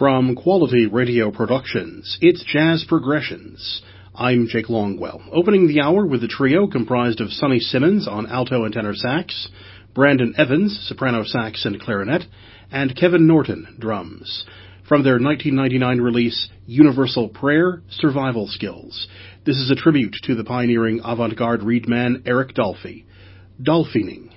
From Quality Radio Productions, it's Jazz Progressions. I'm Jake Longwell. Opening the hour with a trio comprised of Sonny Simmons on alto and tenor sax, Brandon Evans, soprano sax and clarinet, and Kevin Norton, drums. From their 1999 release, Universal Prayer, Survival Skills. This is a tribute to the pioneering avant-garde reed man Eric Dolphy. Dolphining.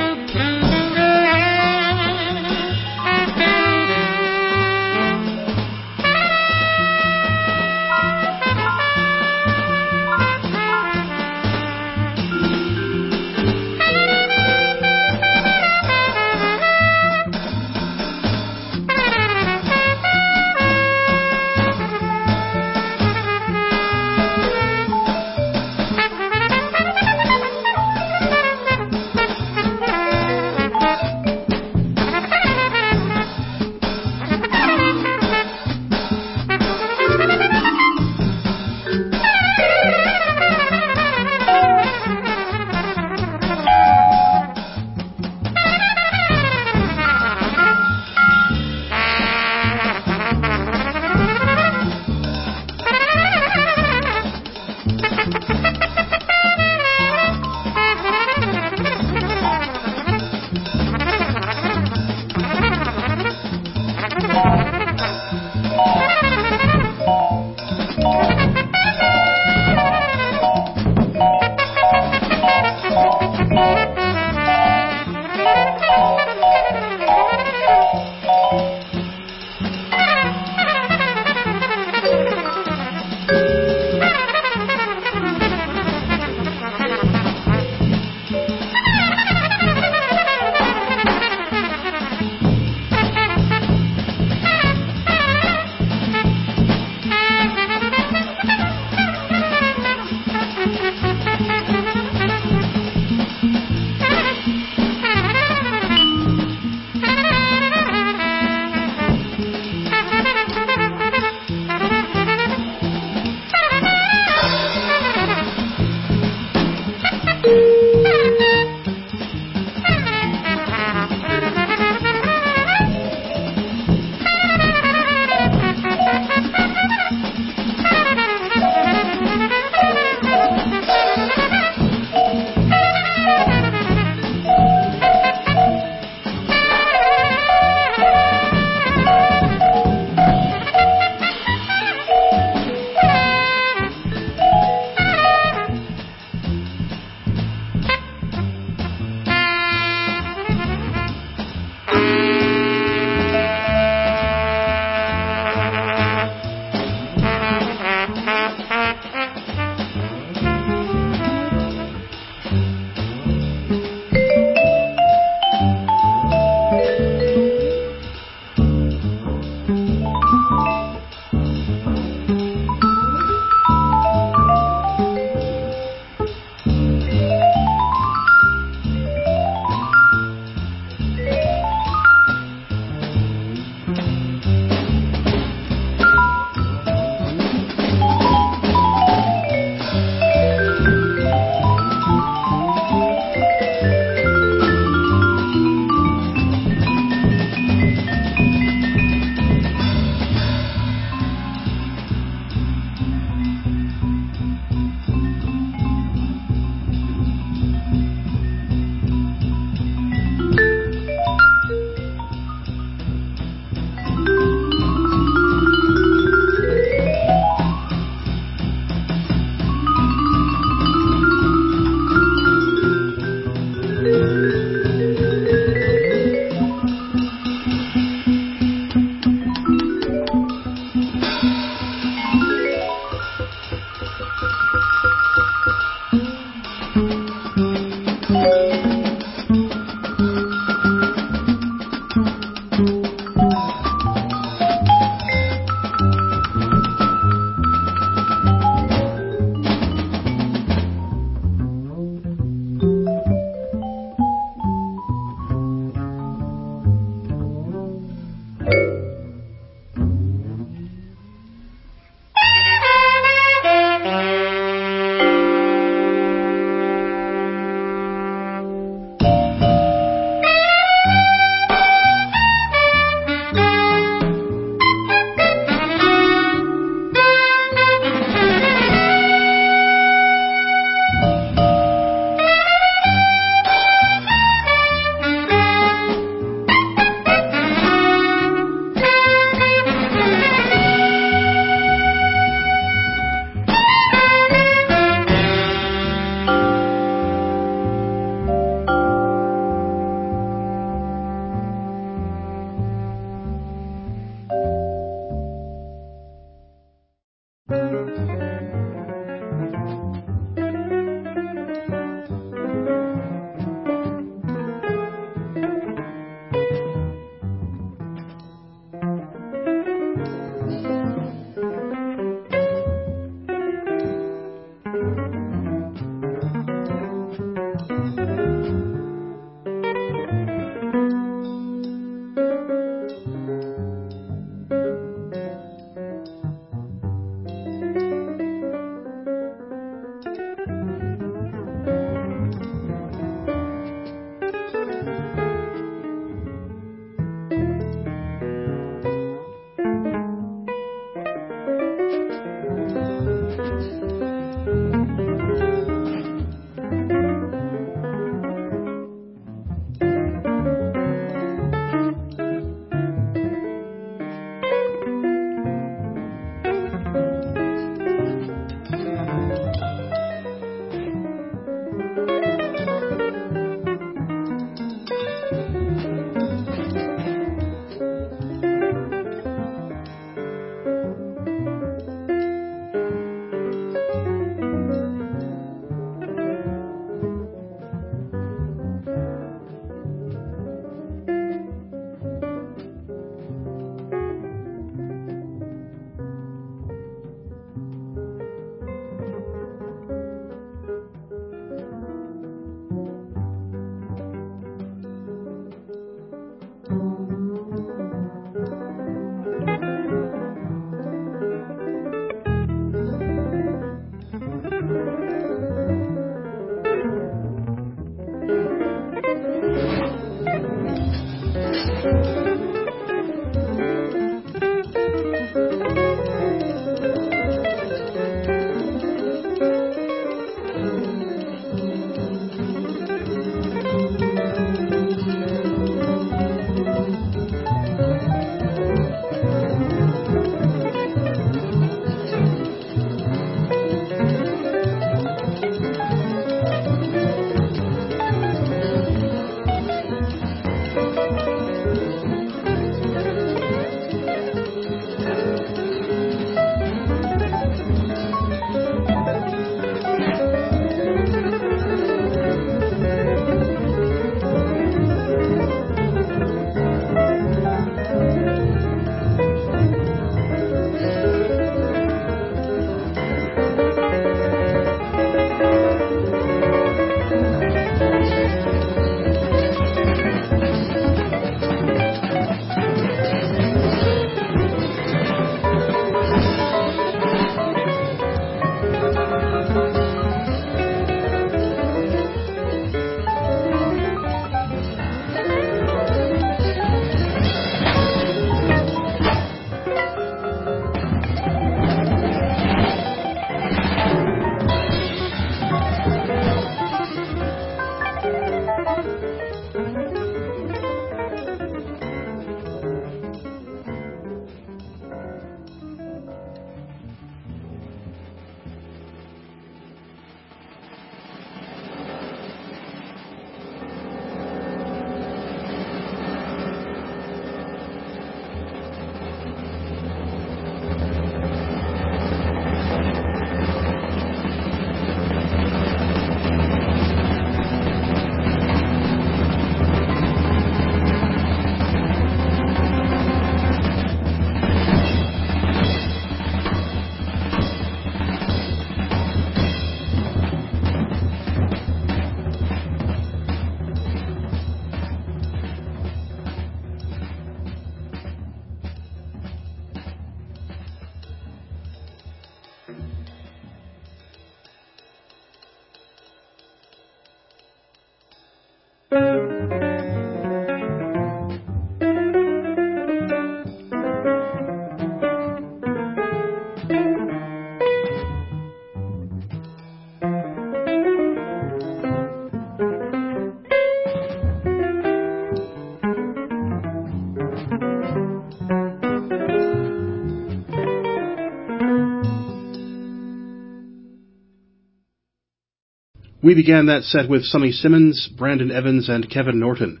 We began that set with Sonny Simmons, Brandon Evans, and Kevin Norton.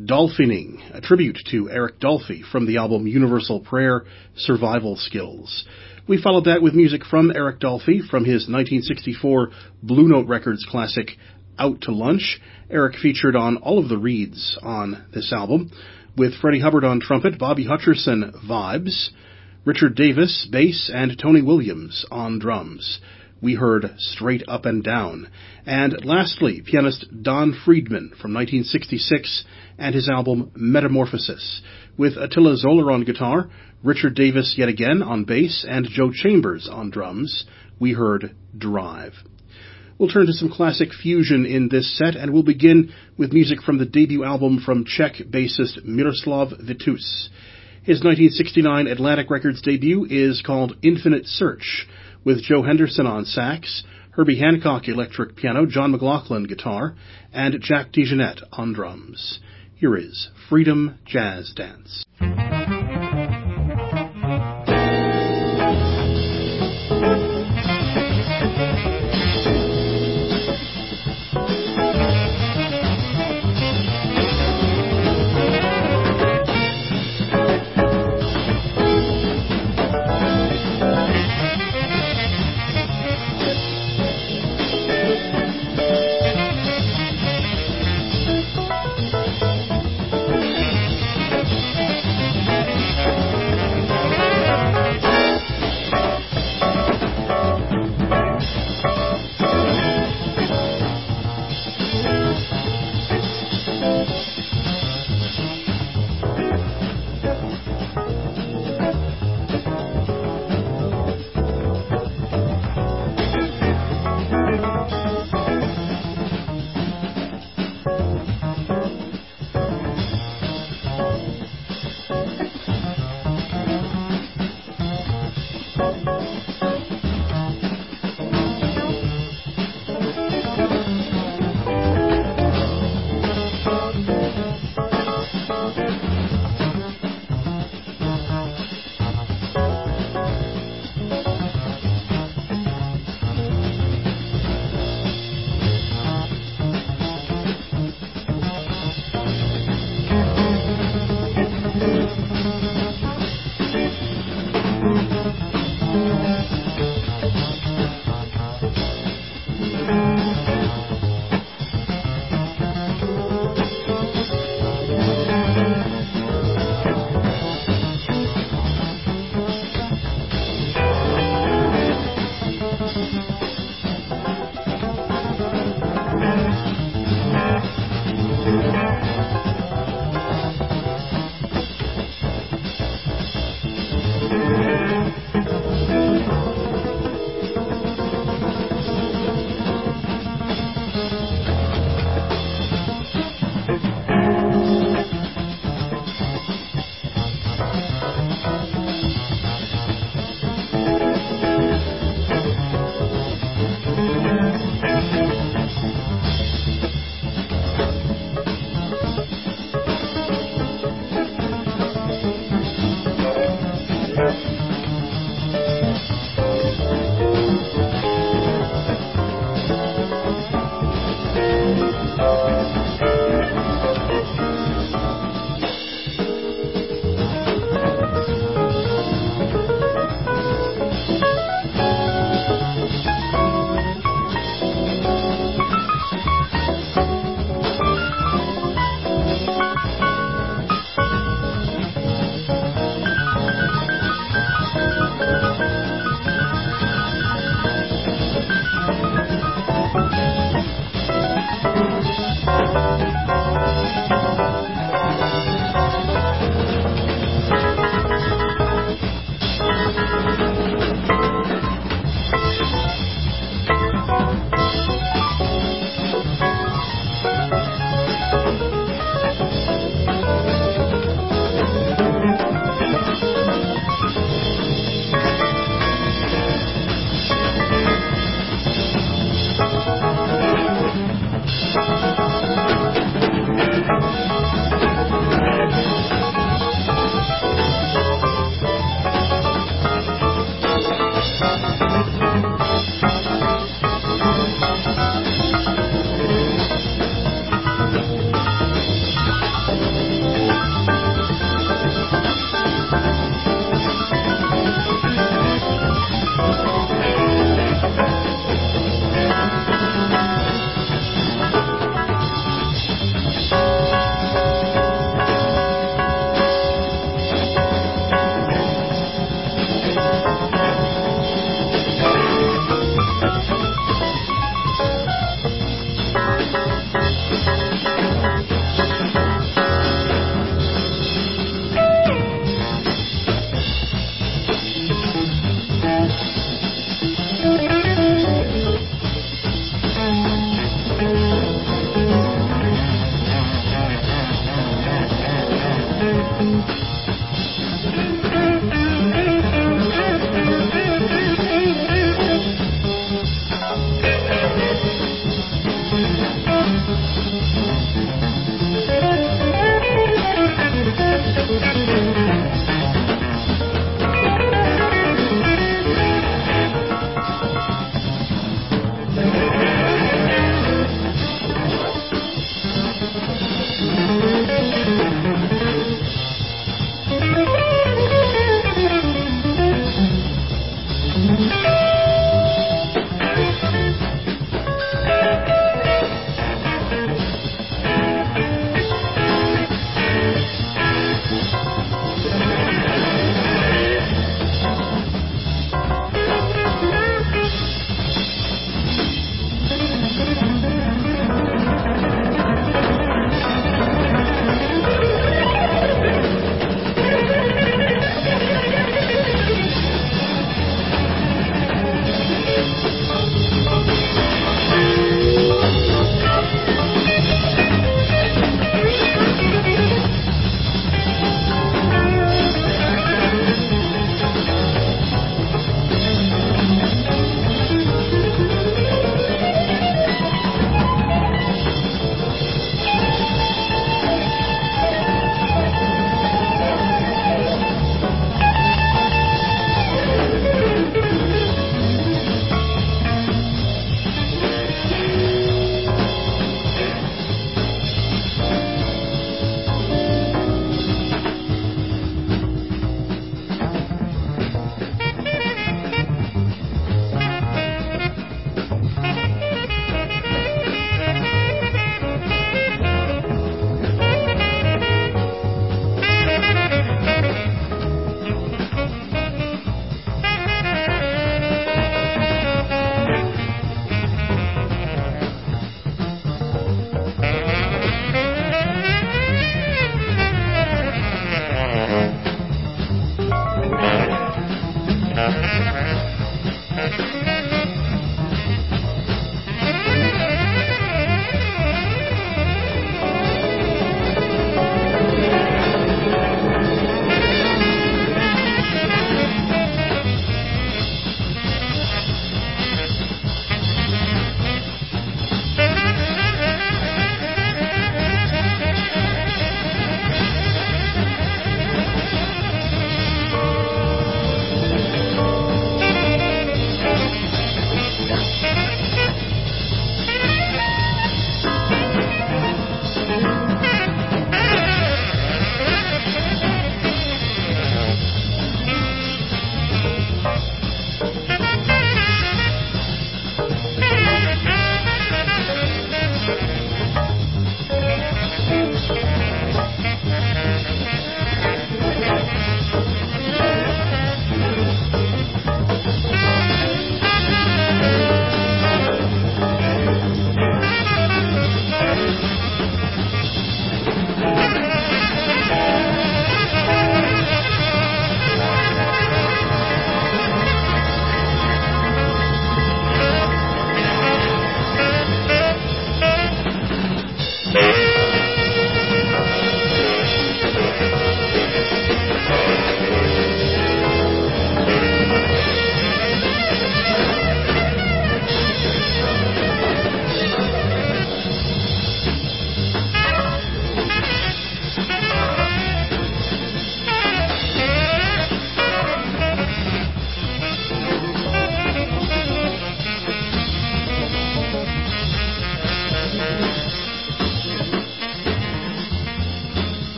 Dolphining, a tribute to Eric Dolphy from the album Universal Prayer, Survival Skills. We followed that with music from Eric Dolphy from his 1964 Blue Note Records classic Out to Lunch. Eric featured on all of the reeds on this album, with Freddie Hubbard on trumpet, Bobby Hutcherson vibes, Richard Davis bass, and Tony Williams on drums. We heard Straight Up and Down. And lastly, pianist Don Friedman from 1966 and his album Metamorphosis, with Attila Zoller on guitar, Richard Davis yet again on bass, and Joe Chambers on drums. We heard Drive. We'll turn to some classic fusion in this set, and we'll begin with music from the debut album from Czech bassist Miroslav Vitous. His 1969 Atlantic Records debut is called Infinite Search, with Joe Henderson on sax, Herbie Hancock electric piano, John McLaughlin guitar, and Jack DeJohnette on drums. Here is Freedom Jazz Dance.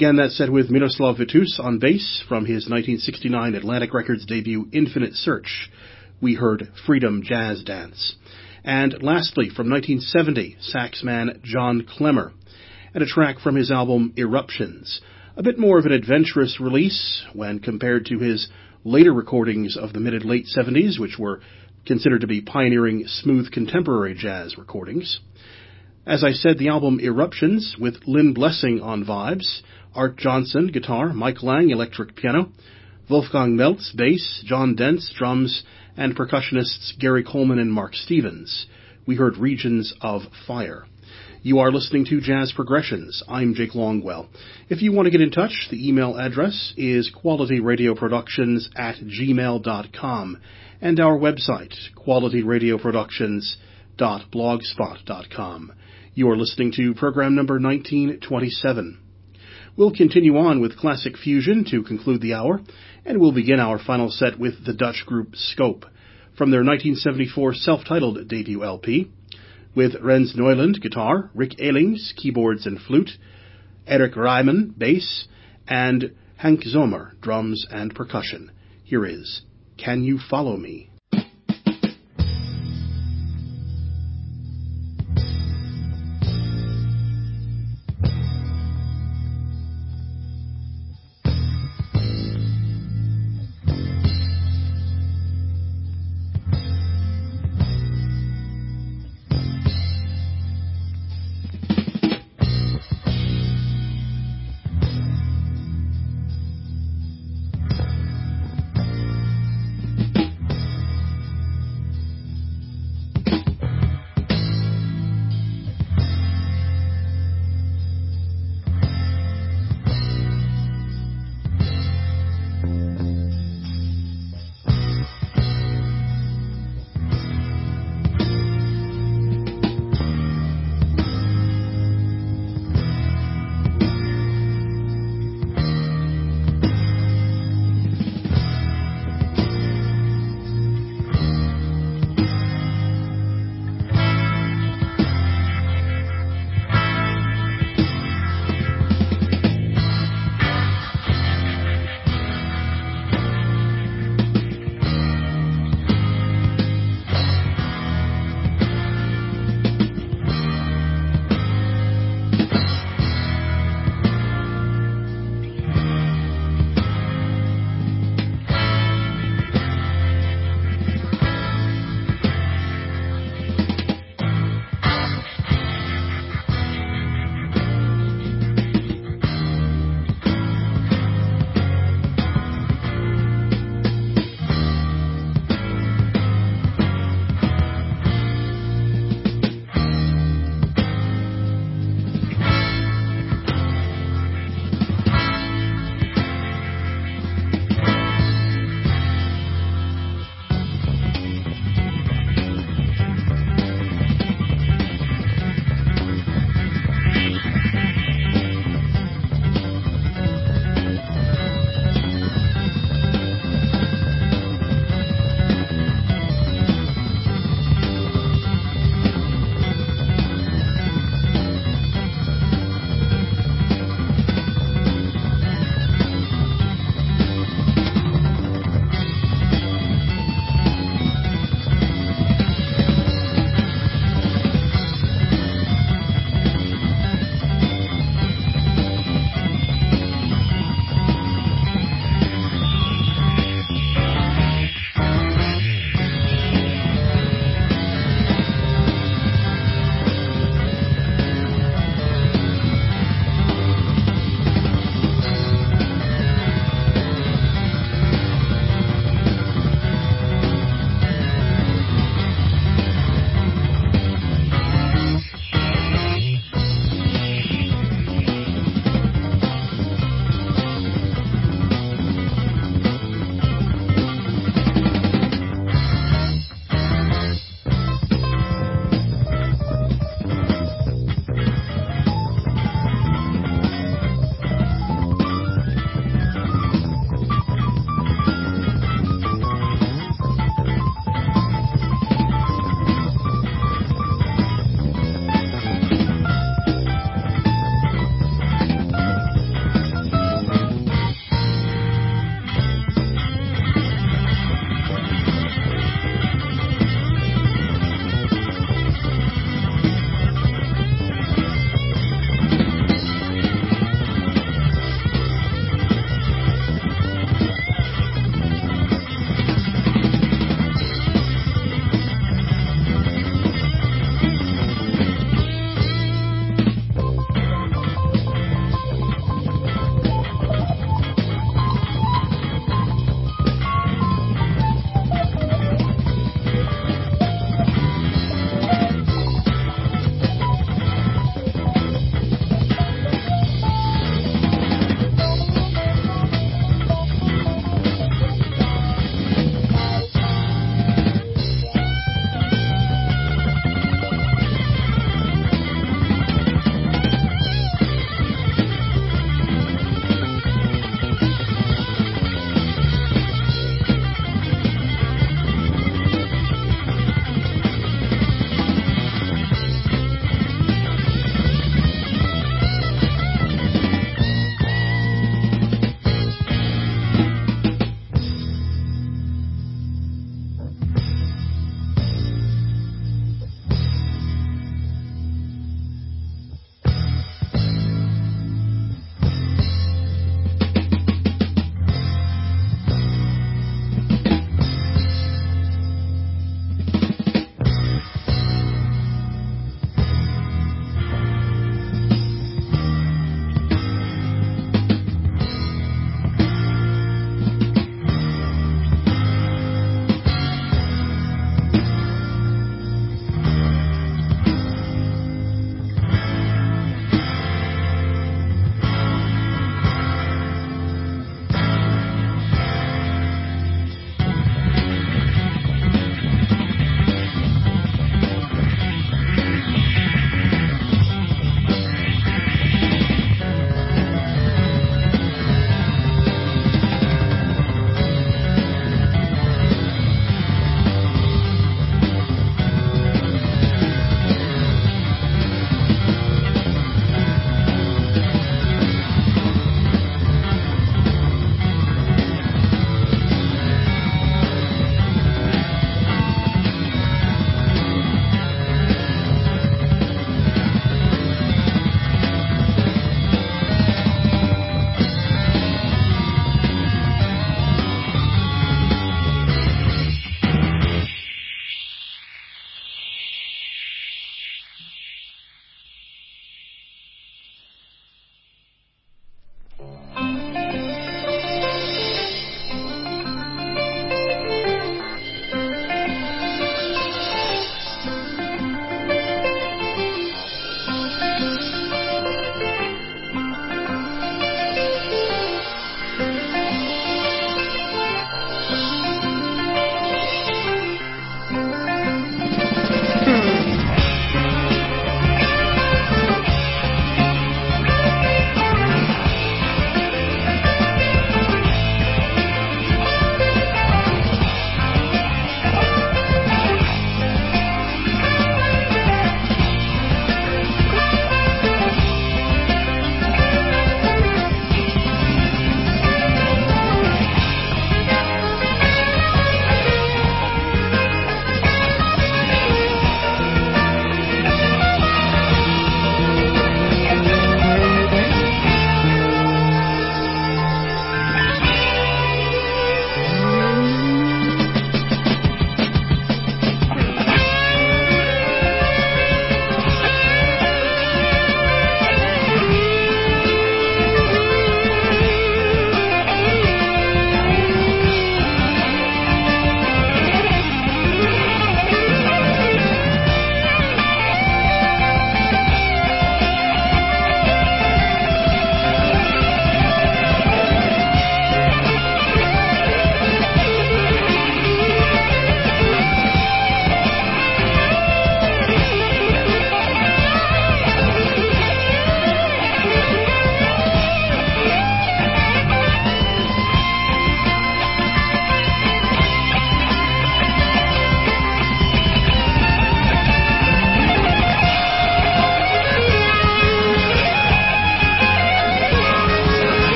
Began that set with Miroslav Vitous on bass from his 1969 Atlantic Records debut Infinite Search. We heard Freedom Jazz Dance. And lastly, from 1970, saxman John Klemmer, and a track from his album Eruptions. A bit more of an adventurous release when compared to his later recordings of the mid and late 70s, which were considered to be pioneering smooth contemporary jazz recordings. As I said, the album Eruptions with Lynn Blessing on vibes, Art Johnson guitar, Mike Lang electric piano, Wolfgang Melz bass, John Dentz drums, and percussionists Gary Coleman and Mark Stevens. We heard Regions of Fire. You are listening to Jazz Progressions. I'm Jake Longwell. If you want to get in touch, the email address is qualityradioproductions at gmail.com and our website, qualityradioproductions.blogspot.com. You are listening to program number 1927. We'll continue on with classic fusion to conclude the hour, and we'll begin our final set with the Dutch group Scope from their 1974 self-titled debut LP, with Rens Newland guitar, Rick Ehlings keyboards and flute, Eric Ryman bass, and Hank Zomer drums and percussion. Here is Can You Follow Me?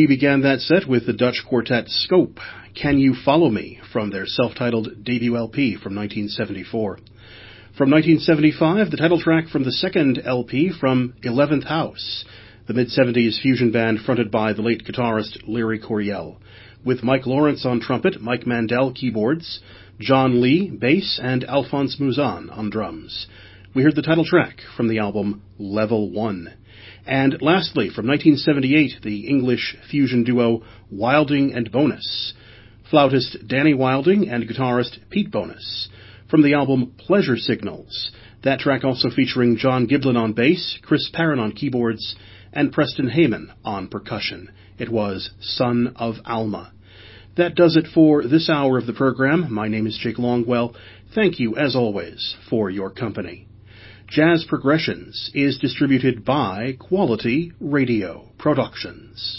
We began that set with the Dutch quartet Scope, Can You Follow Me, from their self-titled debut LP from 1974. From 1975, the title track from the second LP from 11th House, the mid-70s fusion band fronted by the late guitarist Larry Coryell, with Mike Lawrence on trumpet, Mike Mandel keyboards, John Lee bass, and Alphonse Mouzon on drums. We heard the title track from the album Level 1. And lastly, from 1978, the English fusion duo Wilding and Bonus, flautist Danny Wilding and guitarist Pete Bonus, from the album Pleasure Signals. That track also featuring John Giblin on bass, Chris Perrin on keyboards, and Preston Heyman on percussion. It was Son of Alma. That does it for this hour of the program. My name is Jake Longwell. Thank you, as always, for your company. Jazz Progressions is distributed by Quality Radio Productions.